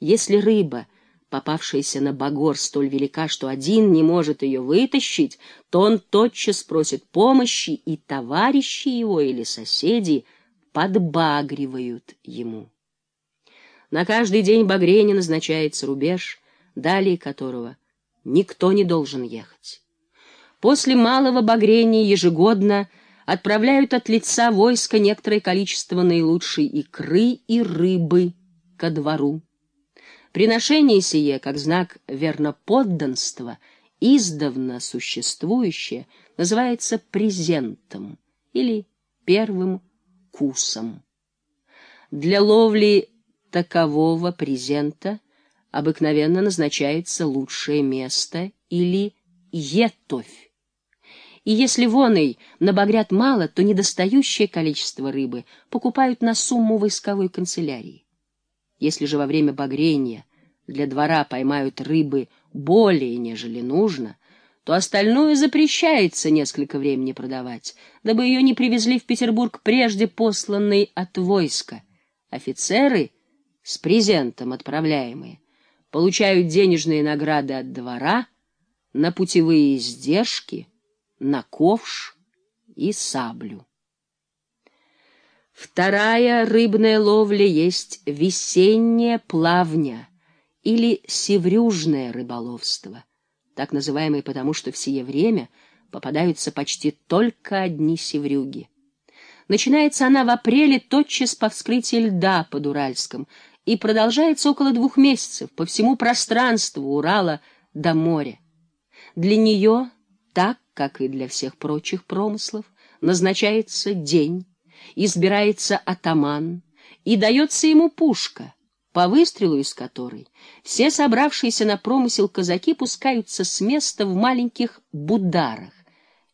Если рыба, попавшаяся на багор, столь велика, что один не может ее вытащить, то он тотчас просит помощи, и товарищи его или соседи подбагривают ему. На каждый день багрения назначается рубеж, далее которого никто не должен ехать. После малого багрения ежегодно отправляют от лица войска некоторое количество наилучшей икры и рыбы ко двору. Приношение сие, как знак верноподданства, издавна существующее, называется презентом или первым кусом. Для ловли такового презента обыкновенно назначается лучшее место или етовь. И если воной набагрят мало, то недостающее количество рыбы покупают на сумму войсковой канцелярии. Если же во время багрения для двора поймают рыбы более, нежели нужно, то остальное запрещается несколько времени продавать, дабы ее не привезли в Петербург прежде посланной от войска. Офицеры с презентом отправляемые получают денежные награды от двора на путевые издержки, на ковш и саблю. Вторая рыбная ловля есть весенняя плавня или севрюжное рыболовство, так называемое потому, что в сие время попадаются почти только одни севрюги. Начинается она в апреле тотчас по вскрытии льда под Уральском и продолжается около двух месяцев по всему пространству Урала до моря. Для нее, так как и для всех прочих промыслов, назначается день, избирается атаман и дается ему пушка, по выстрелу из которой все собравшиеся на промысел казаки пускаются с места в маленьких бударах,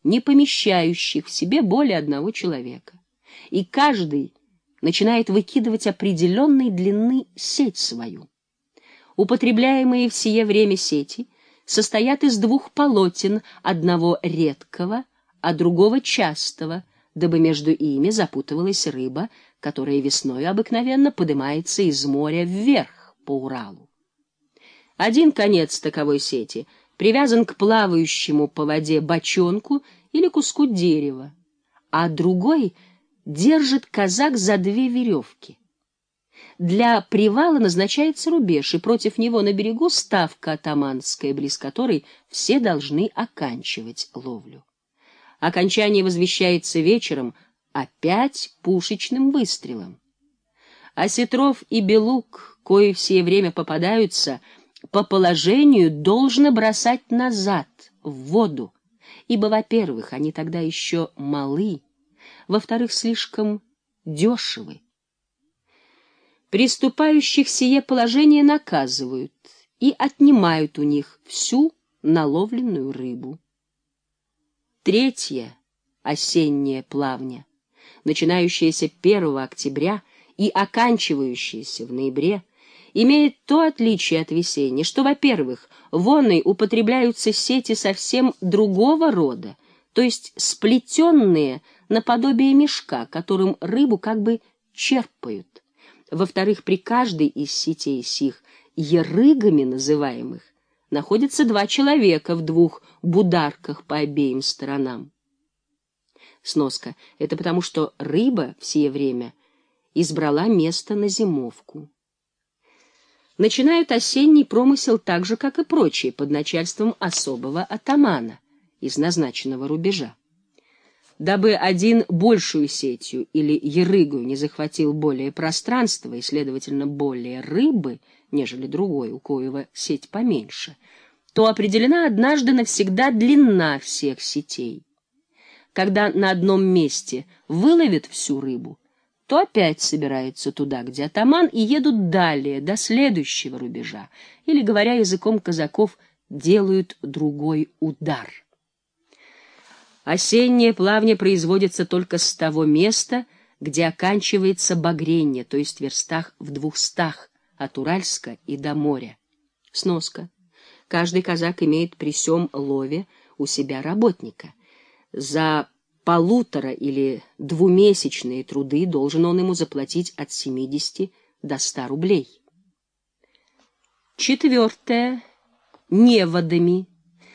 не помещающих в себе более одного человека. И каждый начинает выкидывать определенной длины сеть свою. Употребляемые в сие время сети состоят из двух полотен, одного редкого, а другого частого, дабы между ими запутывалась рыба, которая весной обыкновенно поднимается из моря вверх по Уралу. Один конец таковой сети привязан к плавающему по воде бочонку или куску дерева, а другой держит казак за две веревки. Для привала назначается рубеж, и против него на берегу ставка атаманская, близ которой все должны оканчивать ловлю. Окончание возвещается вечером опять пушечным выстрелом. Осетров и Белук, кои все время попадаются, по положению должны бросать назад, в воду, ибо, во-первых, они тогда еще малы, во-вторых, слишком дешевы. Приступающих сие положение наказывают и отнимают у них всю наловленную рыбу. Третье осеннее плавня, начинающееся 1 октября и оканчивающееся в ноябре, имеет то отличие от весенней, что, во-первых, воной употребляются сети совсем другого рода, то есть сплетенные наподобие мешка, которым рыбу как бы черпают. Во-вторых, при каждой из сетей сих, ерыгами называемых, находятся два человека в двух бударках по обеим сторонам. Сноска. Это потому, что рыба в сие время избрала место на зимовку. Начинают осенний промысел так же, как и прочие, под начальством особого атамана из назначенного рубежа дабы один большую сетью или ерыгу не захватил более пространства и, следовательно, более рыбы, нежели другой, у коего сеть поменьше, то определена однажды навсегда длина всех сетей. Когда на одном месте выловят всю рыбу, то опять собираются туда, где атаман, и едут далее, до следующего рубежа, или, говоря языком казаков, делают другой удар. Осеннее плавание производится только с того места, где оканчивается багрение, то есть в верстах в двухстах от Уральска и до моря. Сноска. Каждый казак имеет при сём лове у себя работника. За полутора или двумесячные труды должен он ему заплатить от 70 до 100 рублей. Четвертое. Неводами.